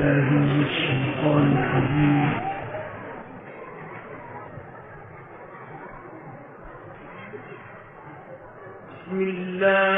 بالله من الشيطان الرجيم. بسم الله.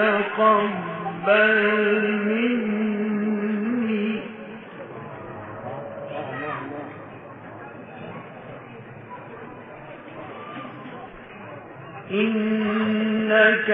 فتقبل مني. إنك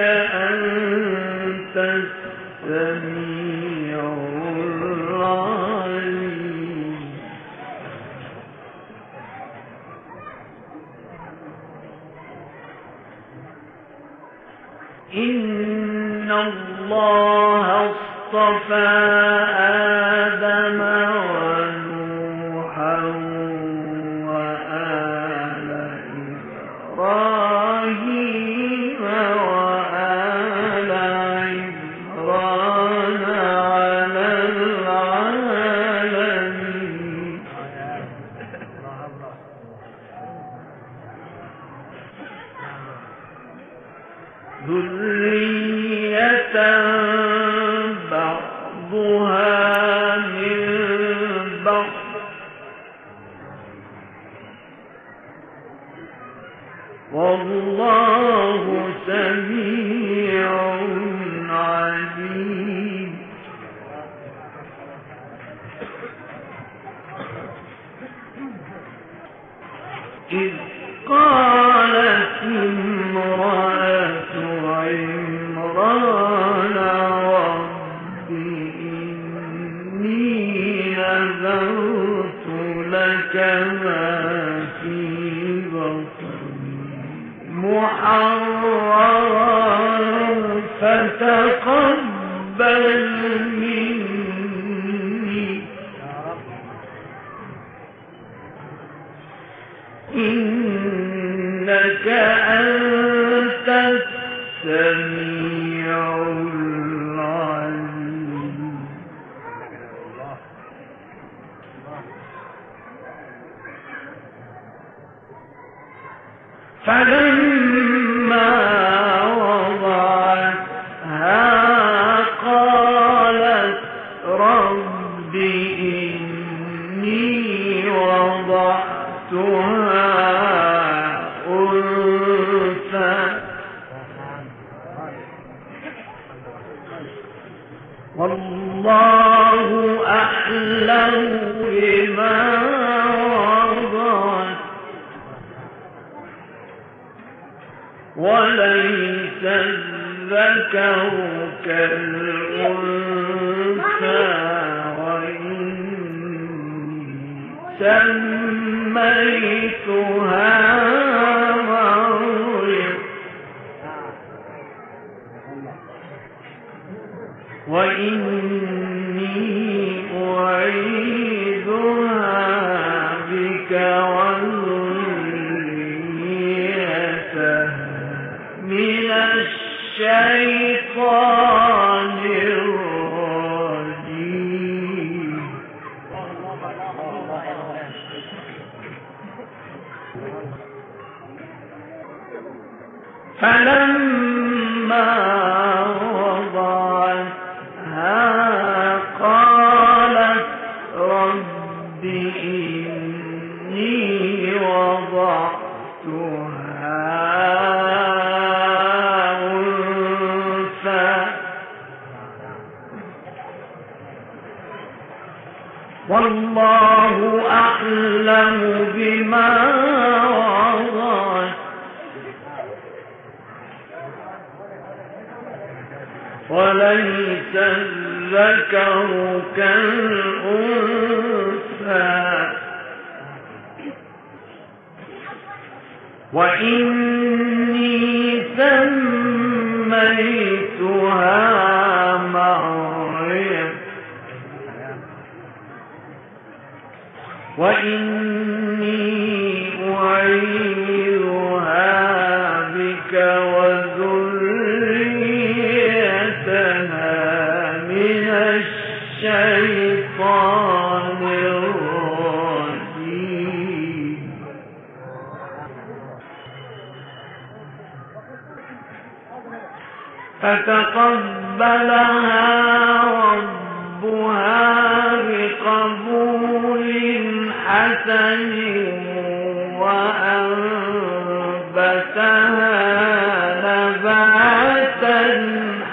فلما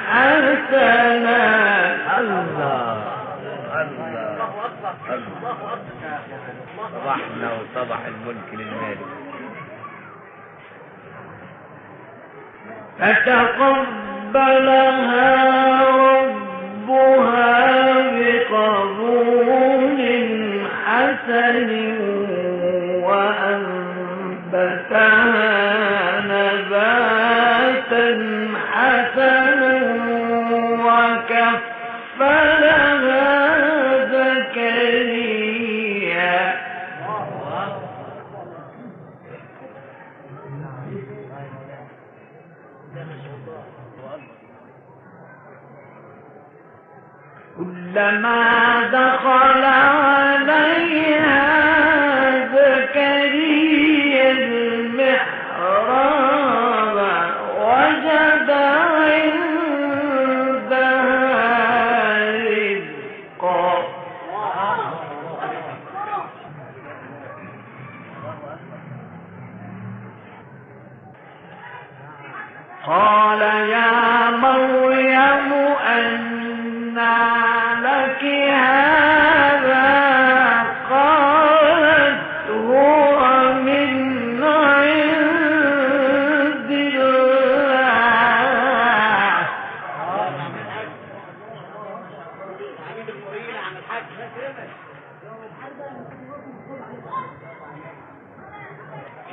حسنا. الله الله صبحنا وصبح الملك للمالك فتقبلها ربها. كلما دخل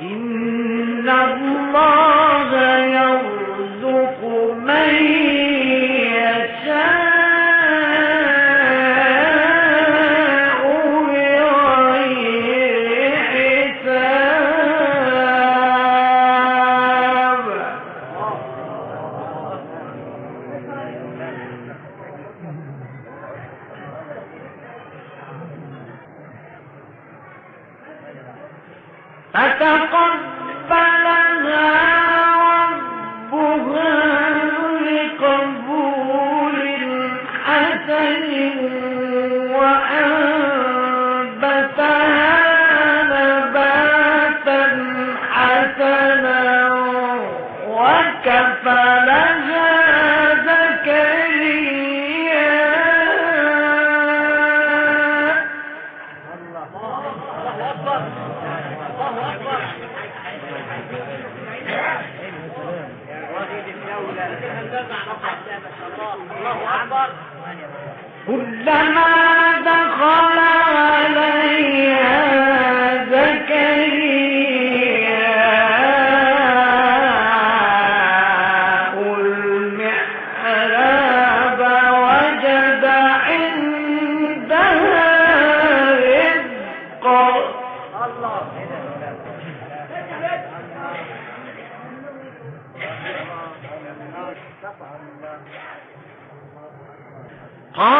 إن الله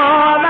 God.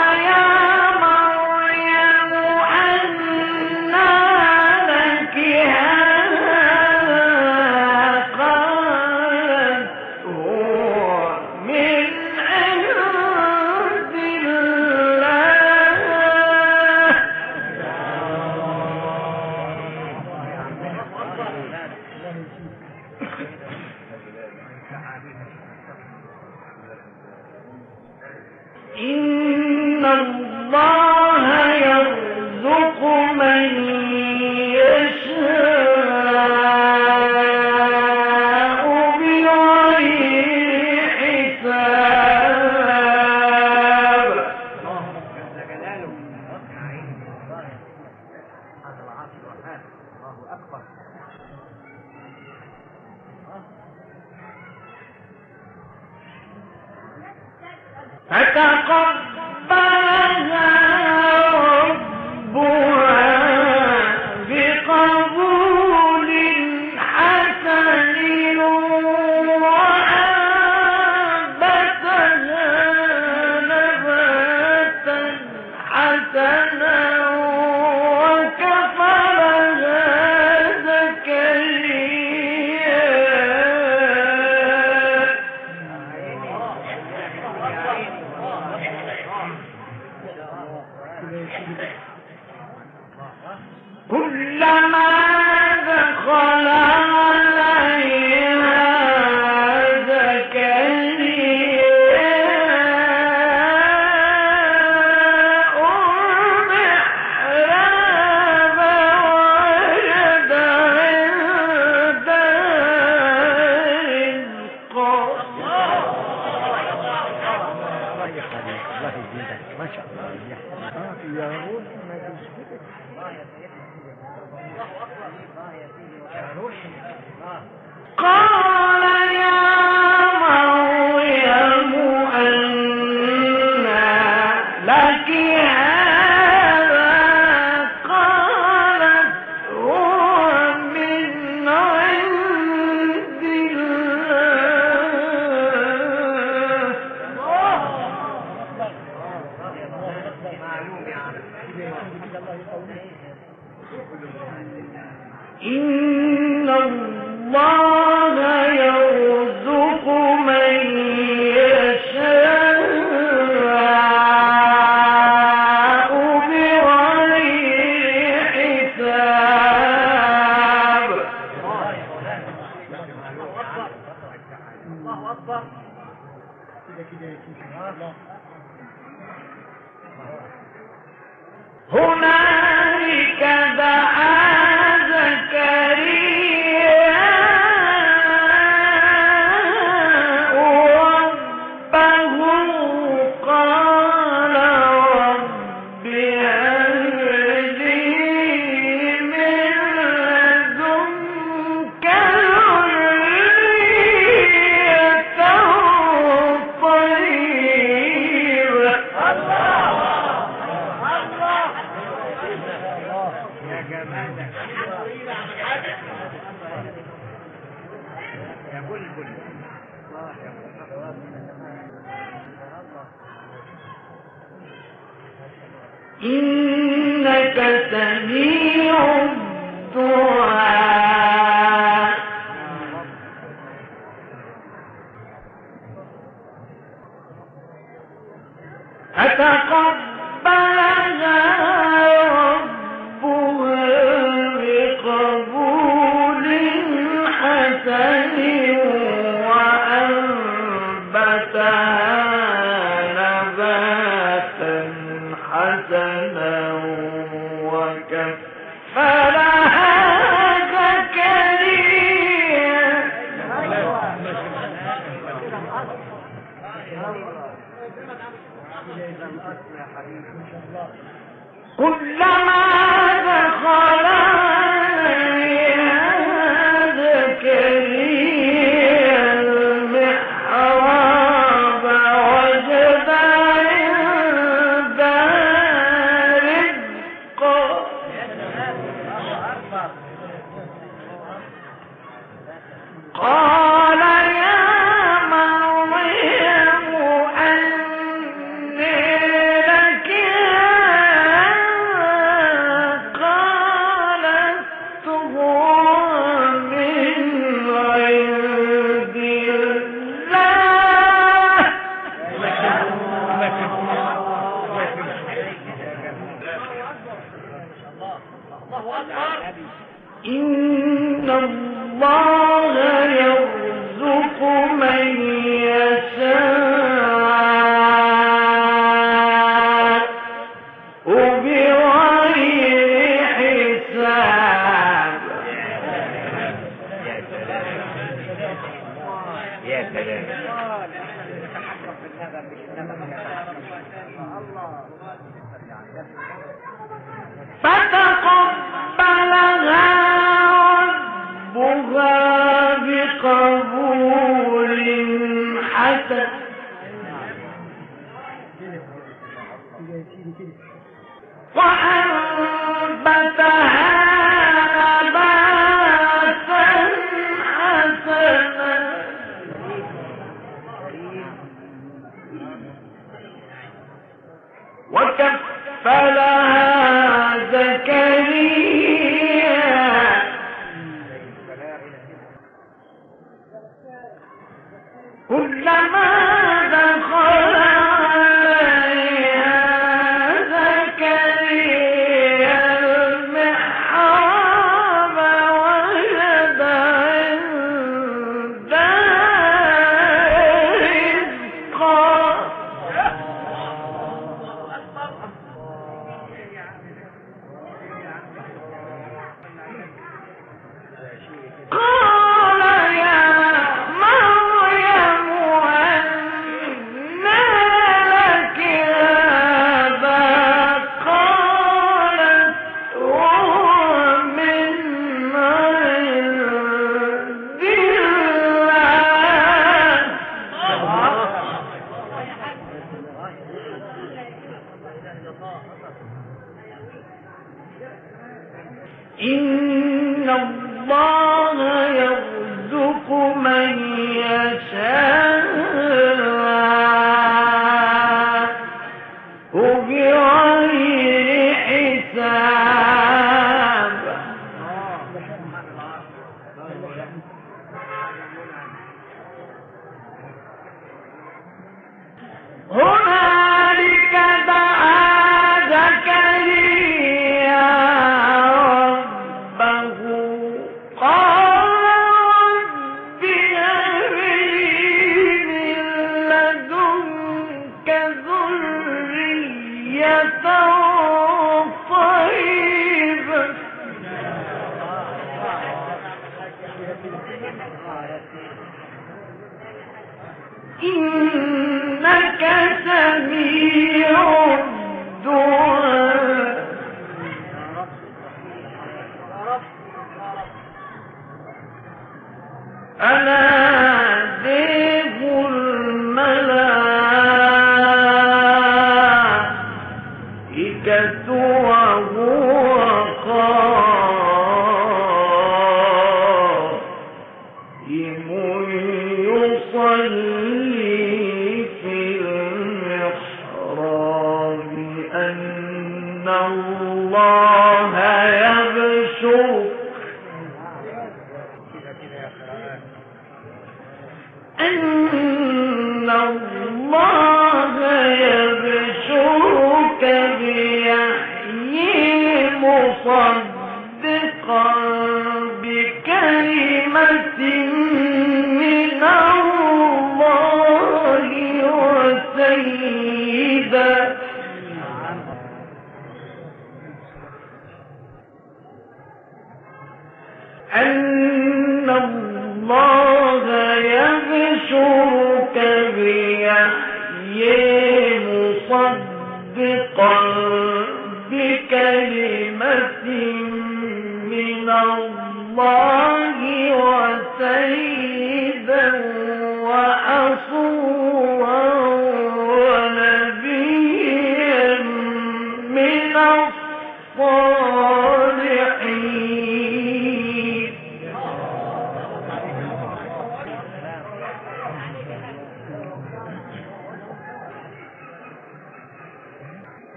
أنا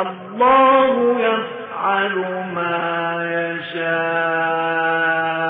الله يفعل ما يشاء.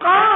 قال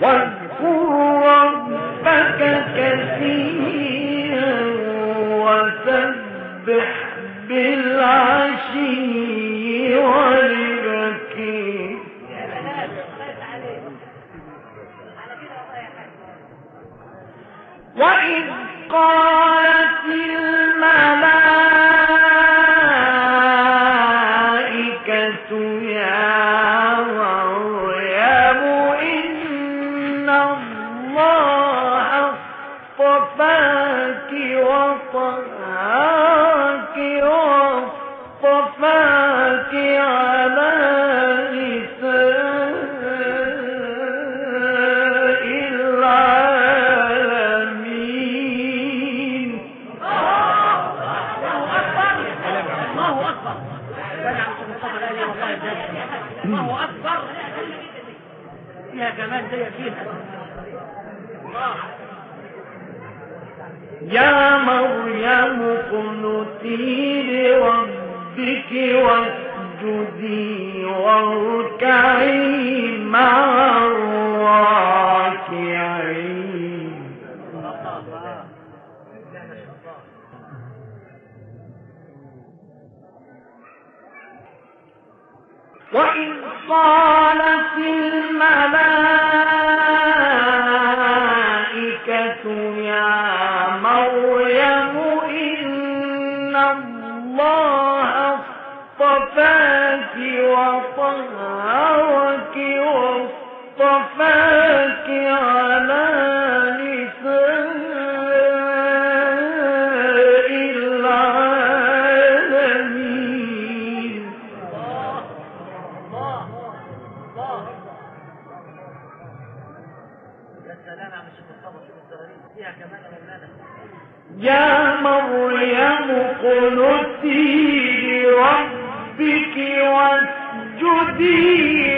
one واسجدي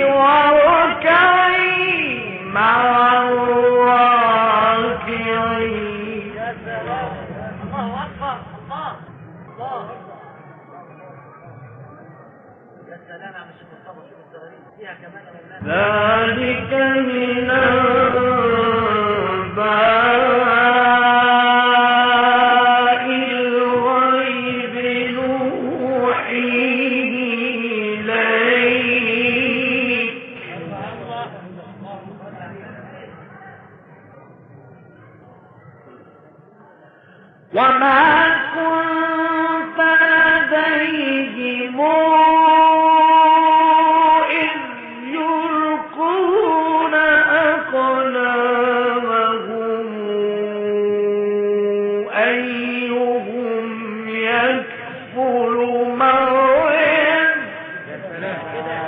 Amen.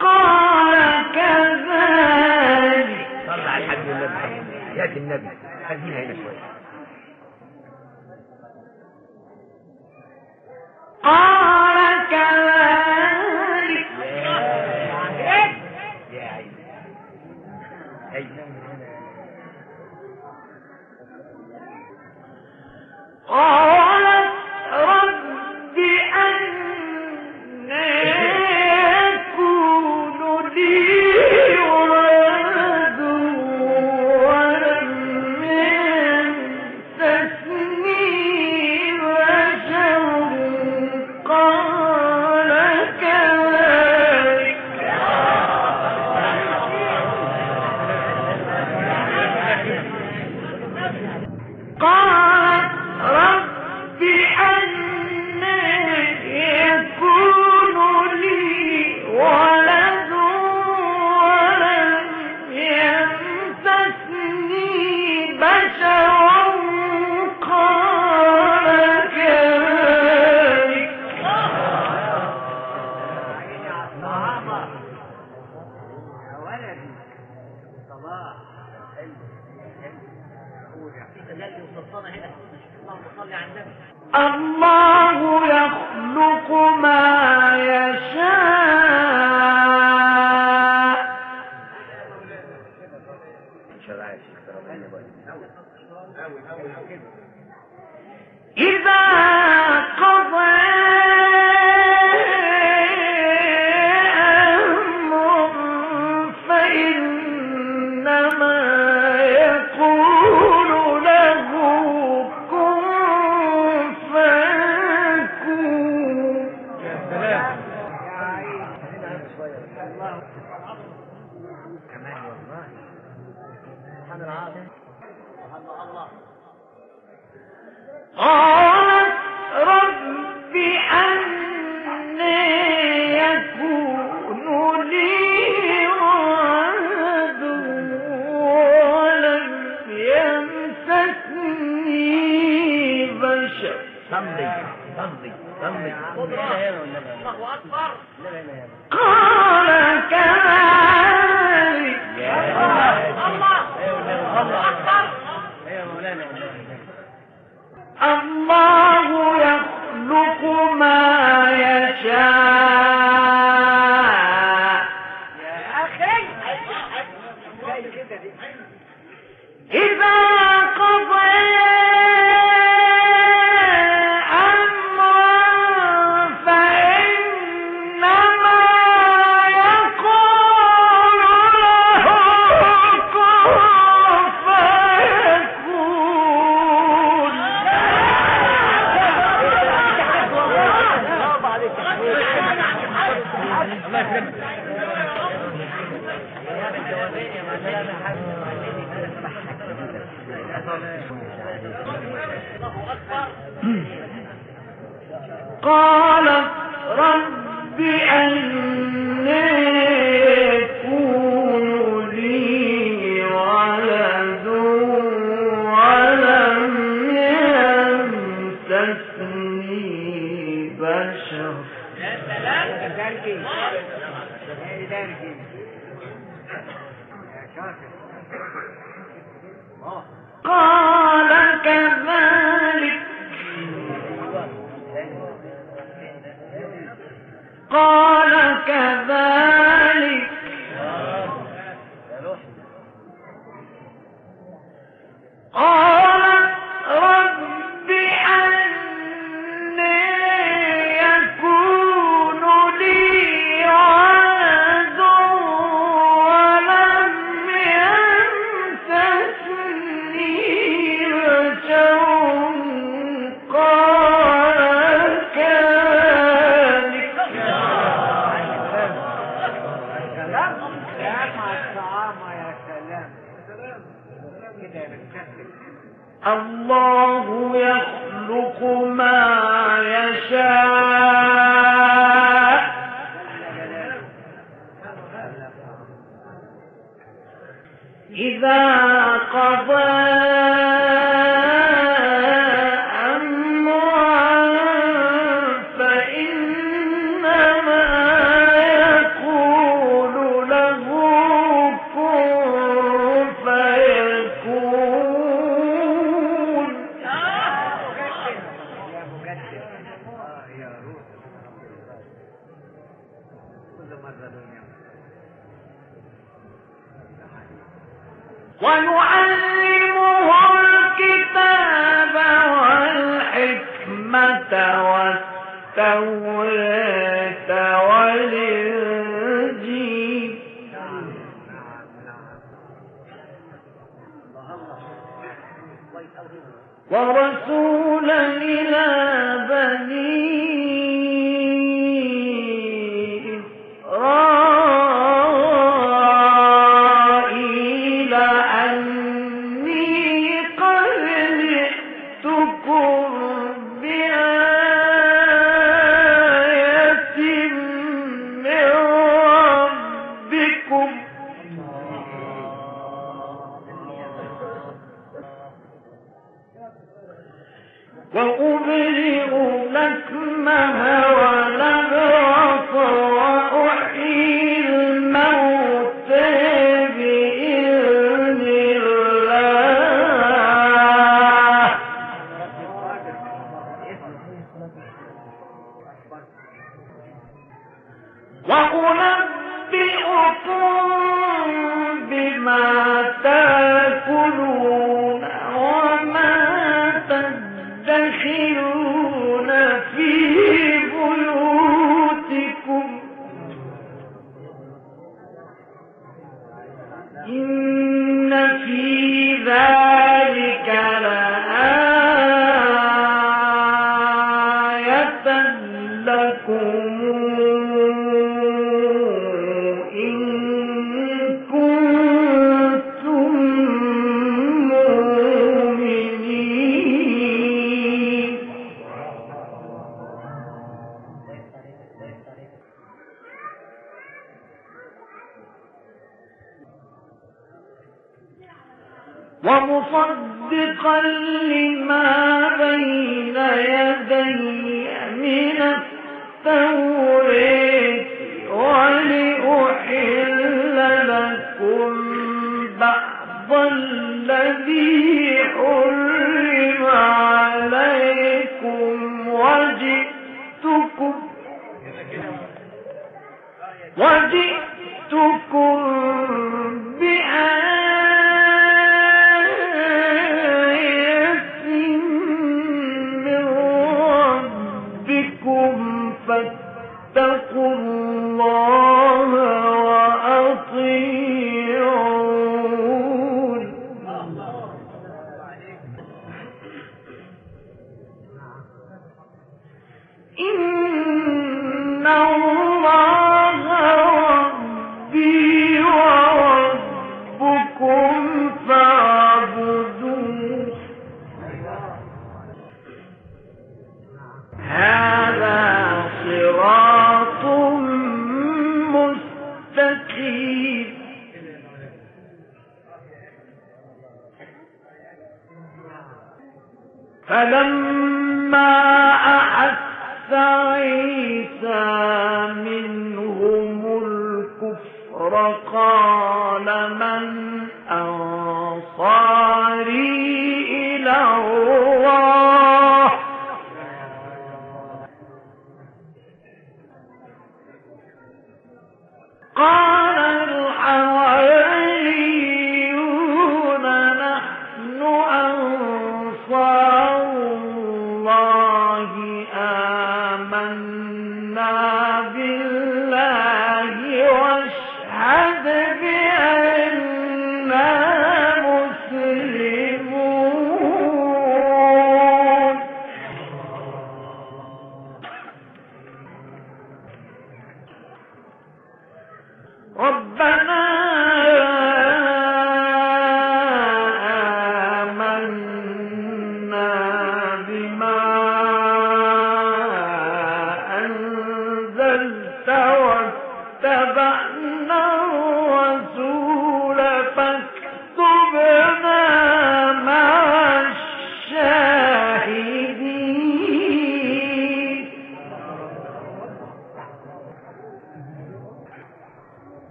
قال كذلك. صلى على الحبيب النبي يأتي النبي. خلينا هنا شوي. إذا قضى قالت رب أني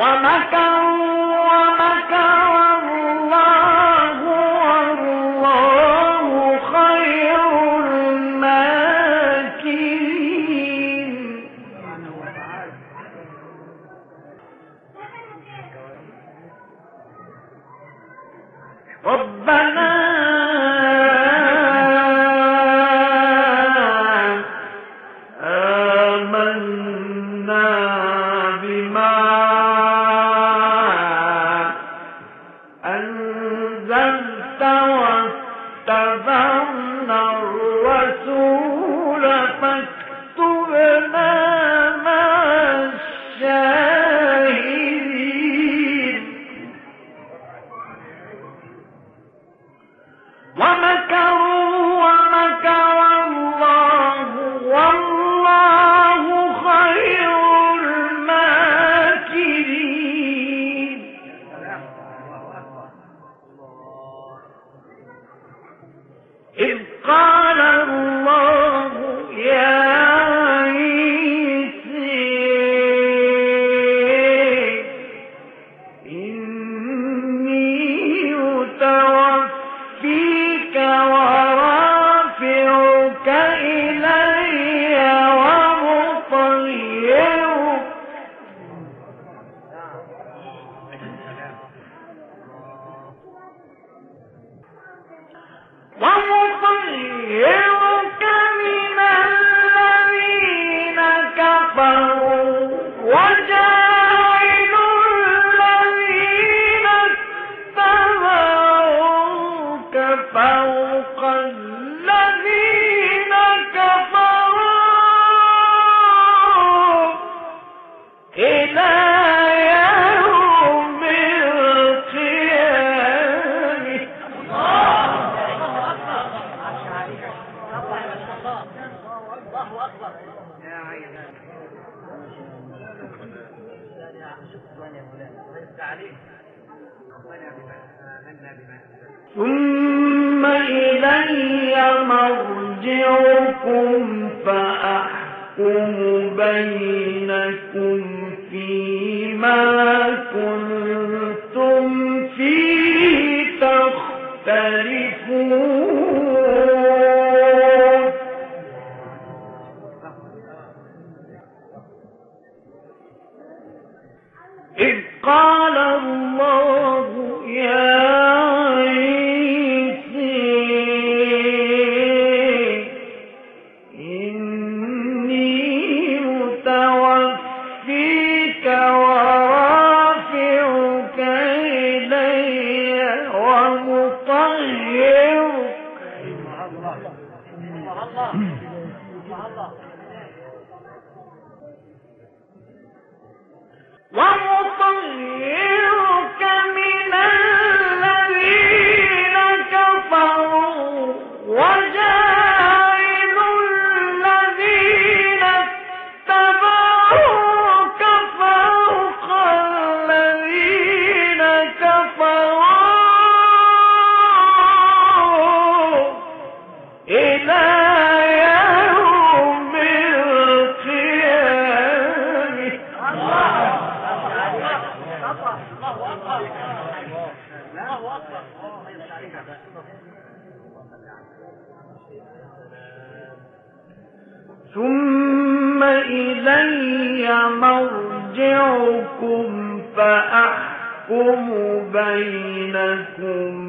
ومكروا بينكم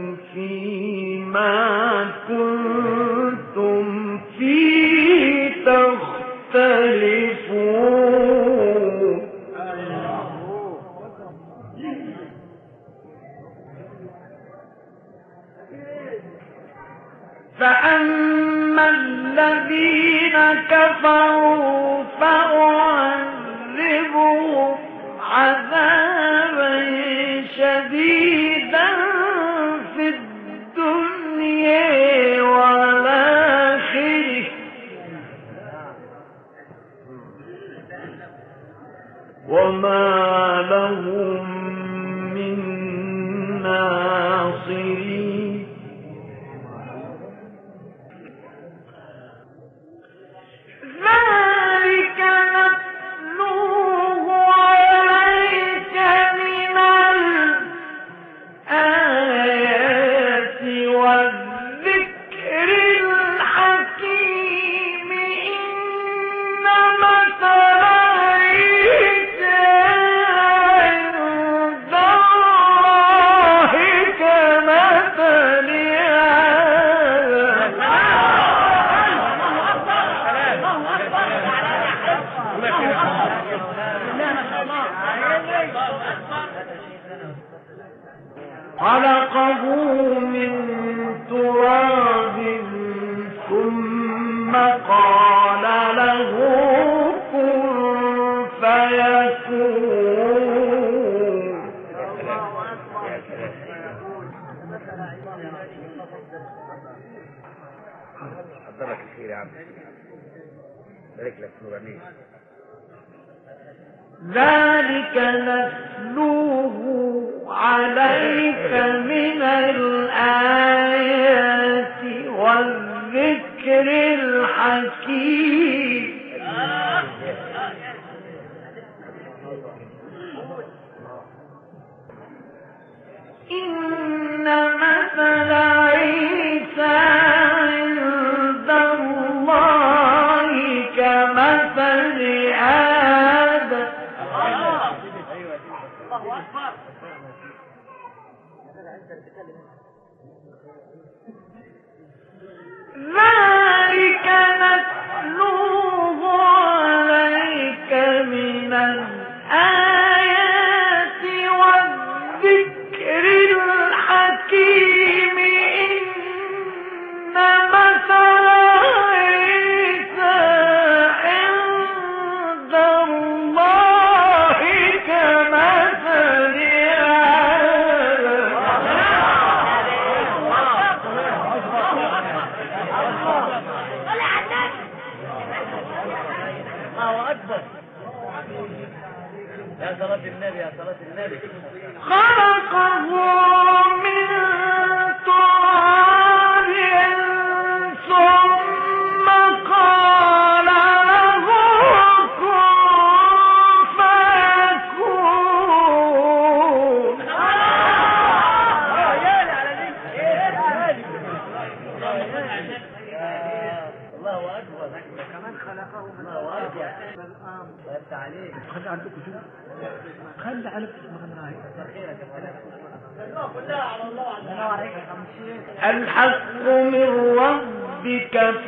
ذلك نتلوه ربك